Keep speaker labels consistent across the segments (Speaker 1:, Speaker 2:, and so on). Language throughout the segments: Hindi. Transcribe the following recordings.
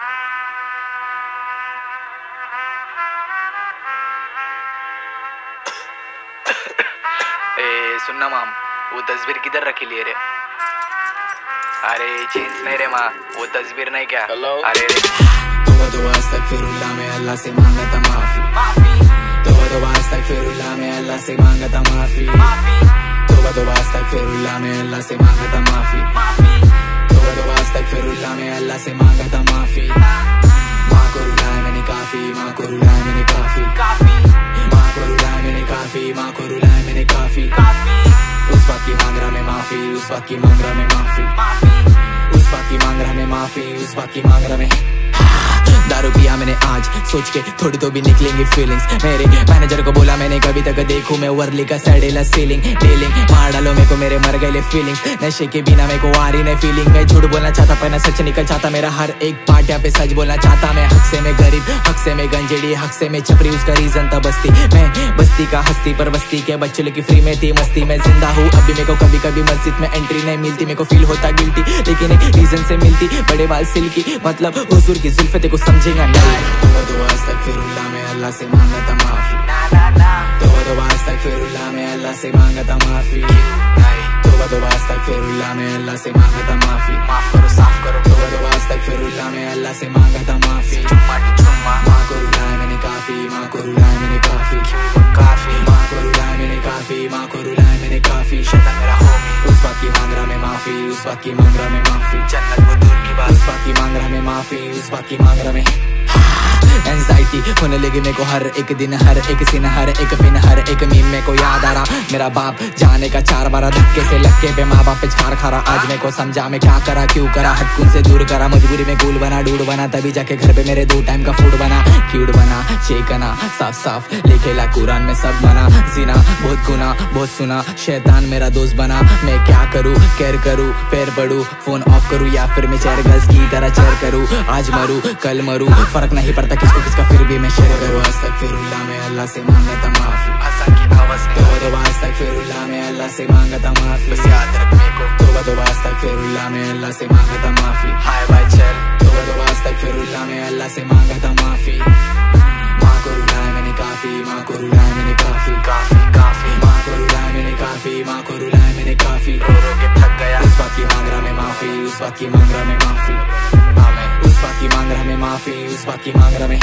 Speaker 1: ए सुनना माम वो तस्वीर किधर रखी लिए रे? अरे चेंज नहीं रे माँ वो तस्वीर नहीं क्या?
Speaker 2: Hello?
Speaker 1: अरे रे।
Speaker 3: तोबा तोबा अस्तगफिरुल्लाह मैं अल्लाह से मांगा था माफ़ी। तोबा तोबा अस्तगफिरुल्लाह मैं अल्लाह से मांगा था माफ़ी। तोबा तोबा अस्तगफिरुल्लाह मैं अल्लाह से मांगा था माफ़ी। तोबा उल्टा में अल्लाह से मांगा था माफ़ी माँ को रुलाए मैंने काफ़ी माँ को रुलाए मैंने काफ़ी माँ को रुलाए मैंने काफ़ी माँ को रुलाए मैंने काफ़ी उस वक्त की मांगरा में माफ़ी उस वक्त की मांग रहा माफ़ी उस वक्त की मांग रहा माफ़ी उस वक्त की मांग रहा मैं आज सोच के थोड़ी तो भी निकलेंगी फीलिंग्स मेरे मैनेजर को बोला, मैंने कभी तक देखू मैं वर्ली का सड़ेला सीलिंग डीलिंग मार डालो मेरे को, मेरे मर गए फीलिंग्स नशे के बिना मेरे को आ रही नहीं फीलिंग मैं झूठ बोलना चाहता, पर ना सच निकल चाहता मेरा हर एक पार्ट पे सच बोलना चाहता। मैं हक से मैं गरीब, हक से मैं गंजेड़ी, हक से मैं छपरी। उसका रीजन था बस्ती। मैं बस्ती का हस्ती, पर बस्ती के बच्चे की फ्री में थी मस्ती। मैं ज़िंदा हूँ, अभी मेरे को कभी कभी मस्जिद में एंट्री नहीं मिलती। मेरे को फील होता गिल्टी लेकिन एक रीजन से मिलती। बड़े बाल सिल्की मतलब हुजूर की जुल्फे तेको समझेगा नहीं तोबा तोबा अस्तगफिरुल्लाह मैं अल्लाह से मांगा था माफ़ी तोबा तोबा अस्तगफिरुल्लाह मैं अल्लाह से मांगा था माफ़ी तोबा तोबा अस्तगफिरुल्लाह मैं अल्लाह से मांगा था माफ़ी
Speaker 1: माफ़ करो साफ़ करो
Speaker 3: तोबा तोबा अस्तगफिरुल्लाह मैं अल्लाह से मांगा था माफ़ी माँ को रुलाया मैंने काफ़ी उस बात की मांग रहा मैं माफ़ी।
Speaker 1: जन्नत वो दूर की बात।
Speaker 3: उस बात की मांग रहा मैं माफ़ी, उस बात की मांग रहा मैं। एंजाइटी होने लगी मेरे को हर एक दिन हर एक सीन हर एक पिन हर एक मीम मेरे को याद आ रहा मेरा बाप जाने का चार बार धक्के से लक्के पे माँ बाप छार खा रहा आज मेरे को समझा मैं क्या करा क्यों करा हटकुन से दूर करा मजबूरी में गुल बना डूड बना तभी जाके घर पे मेरे दो टाइम का फ़ूड बना क्यूड बना चेकना साफ़ साफ़ लिखेला कुरान में सब बना जीना बहुत गुना बहुत सुना शैतान मेरा दोस्त बना मैं क्या करूँ केयर करूँ पैर पड़ू फ़ोन ऑफ़ करूँ या फिर मैं चेयर गर्ल्स की तरह चेयर करूँ आज मरू कल मरू फ़र्क नहीं पड़ता किसको किसका फिर भी मैं शेयर करूँ आज तक फिर मैं अल्लाह से मांगा था माफ़ी तोबा तोबा आज तक फिर मैं अल्लाह से मांगा था माफ़ी
Speaker 1: बस याद रख मेरे को
Speaker 3: तोबा तोबा आज तक फिर मैं अल्लाह से मांगा था माफ़ी
Speaker 1: हाय बाय चल
Speaker 3: तोबा तोबा आज तक फिर मैं अल्लाह से मांगा था माफ़ी माँ को रुलाया मैंने काफ़ी माँ को रुलाया मैंने काफ़ी
Speaker 1: काफ़ी काफ़ी
Speaker 3: माँ को रुलाया मैंने काफ़ी माँ को रुलाया मैंने काफ़ी
Speaker 1: रो रो के थक गया
Speaker 3: उस बात की मांग रहा मैं माफ़ी उस बात की मांग रहा मैं माफ़ी माफ़ी उस बात की मांग रहा मैं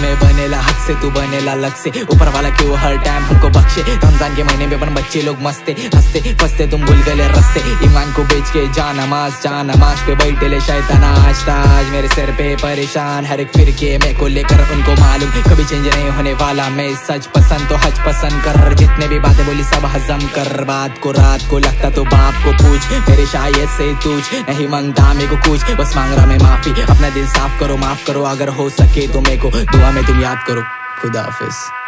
Speaker 3: मैं बनेला हक से, तू बनेला लग से। ऊपर वाला क्यों हर टाइम हमको बख्शे? रमज़ान के महीने में अपन बच्चे लोग मस्ते, हँसते, फंसते, तुम भूल गए रस्ते। ईमान को बेच के जा नमाज़ जा नमाज़ पे बैठे ले शैतान। आज ताज मेरे सिर पे परेशान, हर एक फिरके मैं को लेकर उनको मालूम। कभी चेंज नहीं होने वाला, मैं सच पसंद तो हज पसंद कर। जितने भी बातें बोली सब हजम कर। बात को रात को लगता तो बाप को पूछ। मेरे शायद से तुझ, नहीं माँगता मेरे को कुछ। बस मांग रहा मैं माफ़ी, अपना दिल साफ़ करो, माफ़ करो। अगर हो सके तो मेरे को दुआ में तुम याद करो खुदा हाफिज।